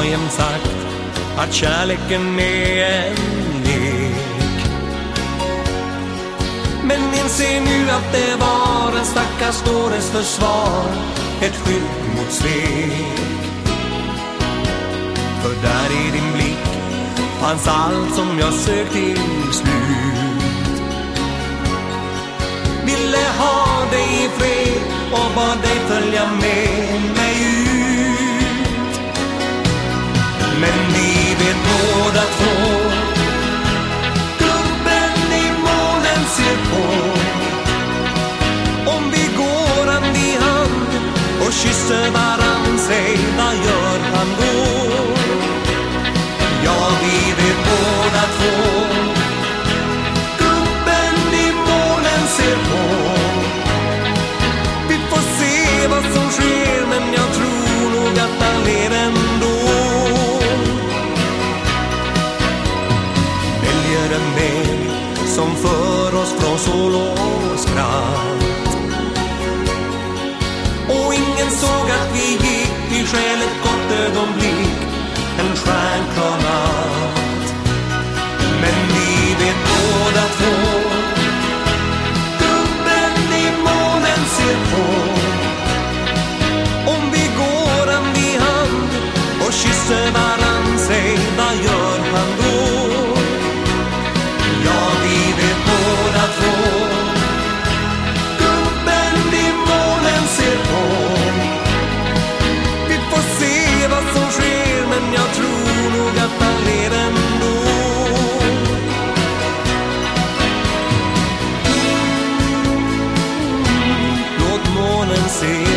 har jämt sagt att kärleken är en lek. Men inse nu att det var en stackars dåres försvar, ett skydd mot svek. För där i din blick fanns allt som jag sökt till slut. Ville ha dig i fred och bad kysser varann Säg, vad gör han då? Ja, vi vet båda två. Gubben i molnen ser på. Vi får se vad som sker Men jag tror nog att han ler ändå. Väljer en väg som för oss från sol och trail see.